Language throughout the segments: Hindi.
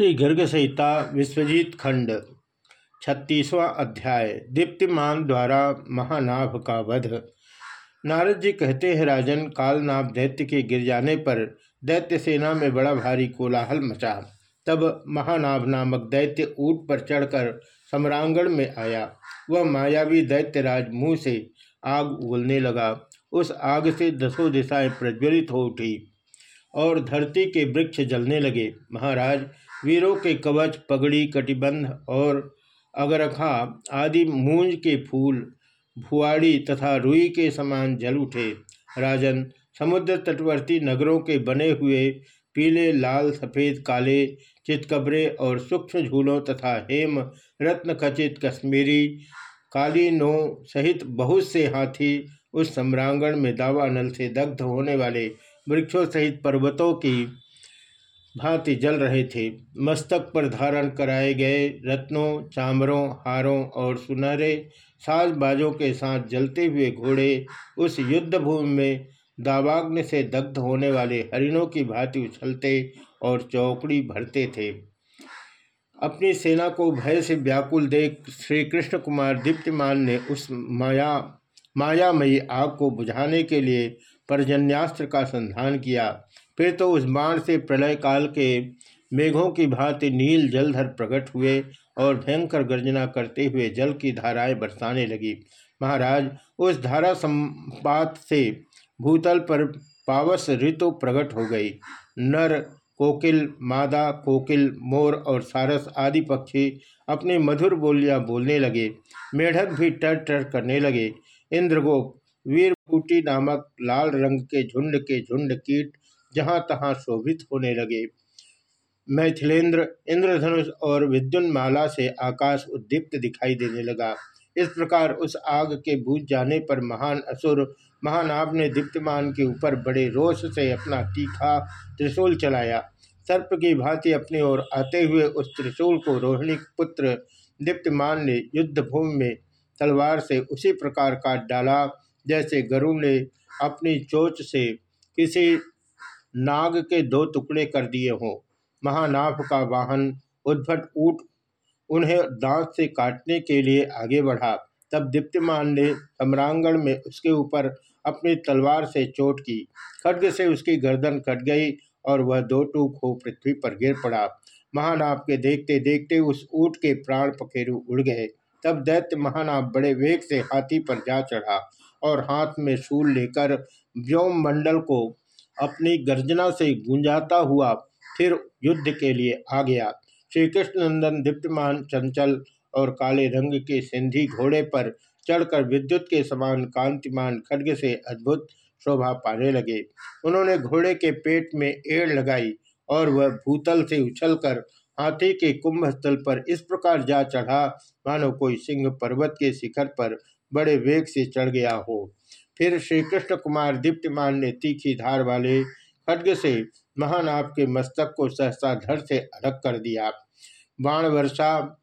श्री गर्ग संहिता विश्वजीत खंड, छत्तीसवां अध्याय दीप्तिमान द्वारा महानाभ का वध। नारद जी कहते हैं, राजन, कालनाभ दैत्य के गिर जाने पर दैत्य सेना में बड़ा भारी कोलाहल मचा। तब महानाभ नामक दैत्य ऊट पर चढ़कर सम्रांगण में आया। वह मायावी दैत्यराज मुँह से आग उगलने लगा। उस आग से दसों दिशाएँ प्रज्वलित हो उठी और धरती के वृक्ष जलने लगे। महाराज वीरों के कवच, पगड़ी, कटिबंध और अगरखा आदि मूंज के फूल, भुआड़ी तथा रुई के समान जल उठे। राजन, समुद्र तटवर्ती नगरों के बने हुए पीले, लाल, सफ़ेद, काले, चितकबरे और सूक्ष्म झूलों तथा हेम, रत्न खचित कश्मीरी, कालीनों सहित बहुत से हाथी उस सम्रांगण में दावा नल से दग्ध होने वाले वृक्षों सहित पर्वतों की भांति जल रहे थे। मस्तक पर धारण कराए गए रत्नों चामरों हारों और सुनहरे साजबाजों के साथ जलते हुए घोड़े उस युद्ध भूमि में दावाग्नि से दग्ध होने वाले हरिणों की भांति उछलते और चौकड़ी भरते थे। अपनी सेना को भय से व्याकुल देख श्री कृष्ण कुमार दीप्तिमान ने उस माया, मायामयी आग को बुझाने के लिए पर्जन्यास्त्र का संधान किया। फिर तो उस बाण से प्रलय काल के मेघों की भांति नील जलधर प्रकट हुए और भयंकर गर्जना करते हुए जल की धाराएँ बरसाने लगी। महाराज, उस धारा संपात से भूतल पर पावस ऋतु प्रकट हो गई। नर, कोकिल, मादा, कोकिल, मोर और सारस आदि पक्षी अपनी मधुर बोलियाँ बोलने लगे। मेढक भी टर टर करने लगे। इंद्रगोप वीरभूटी नामक लाल रंग के झुंड के झुंड कीट जहाँ तहाँ शोभित होने लगे। मैथिलेंद्र इंद्रधनुष और विद्युन्माला से आकाश उद्दीप्त दिखाई देने लगा। इस प्रकार उस आग के बूझ जाने पर महान असुर महानाभ ने दीप्तमान के ऊपर बड़े रोष से अपना तीखा त्रिशूल चलाया। सर्प की भांति अपनी ओर आते हुए उस त्रिशूल को रोहिणी पुत्र दीप्तमान ने युद्ध भूमि में तलवार से उसी प्रकार काट डाला। जैसे गरुड़ ने अपनी चोच से किसी नाग के दो टुकड़े कर दिए हों। महानाभ का वाहन उद्भट ऊट उन्हें दांत से काटने के लिए आगे बढ़ा। तब दीप्तिमान ने सम्रांगण में उसके ऊपर अपनी तलवार से चोट की। खड्ग से उसकी गर्दन कट गई और वह दो टूक हो पृथ्वी पर गिर पड़ा। महानाभ के देखते देखते उस ऊट के प्राण पखेरु उड़ गए। तब दैत्य महानाभ बड़े वेग से हाथी पर जा चढ़ा। और हाथ में शूल लेकर व्योम मंडल को अपनी गर्जना से गुंजाता हुआ फिर युद्ध के लिए आ गया। श्री कृष्णनंदन दीप्तमान चंचल और काले रंग के सिंधी घोड़े पर चढ़कर विद्युत के समान कांतिमान खड्ग से अद्भुत शोभा पाने लगे। उन्होंने घोड़े के पेट में एड़ लगाई और वह भूतल से उछलकर हाथी के कुंभ स्थल पर इस प्रकार जा चढ़ा, मानो कोई सिंह पर्वत के शिखर पर बड़े वेग से चढ़ गया हो। फिर श्री कृष्ण कुमार दीप्तिमान ने तीखी धार वाले खड्ग से महानाभ के मस्तक को सहसा धर से अलग कर दिया। बाण वर्षा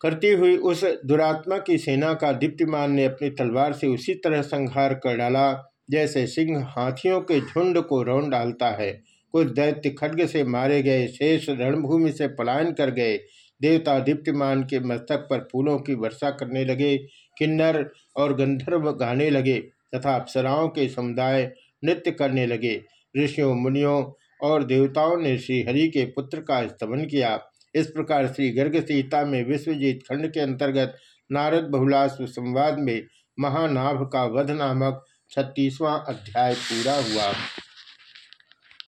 करती हुई उस दुरात्मा की सेना का दीप्तिमान ने अपनी तलवार से उसी तरह संहार कर डाला, जैसे सिंह हाथियों के झुंड को रौन डालता है। कुछ दैत्य खड्ग से मारे गए शेष रणभूमि से पलायन कर गए। देवता दीप्तिमान के मस्तक पर फूलों की वर्षा करने लगे, किन्नर और गंधर्व गाने लगे तथा अप्सराओं के समुदाय नृत्य करने लगे। ऋषियों, मुनियों और देवताओं ने श्रीहरि के पुत्र का स्तमन किया। इस प्रकार श्री गर्ग सीता में विश्वजीत खंड के अंतर्गत नारद बहुलास संवाद में महानाभ का वध नामक छत्तीसवां अध्याय पूरा हुआ।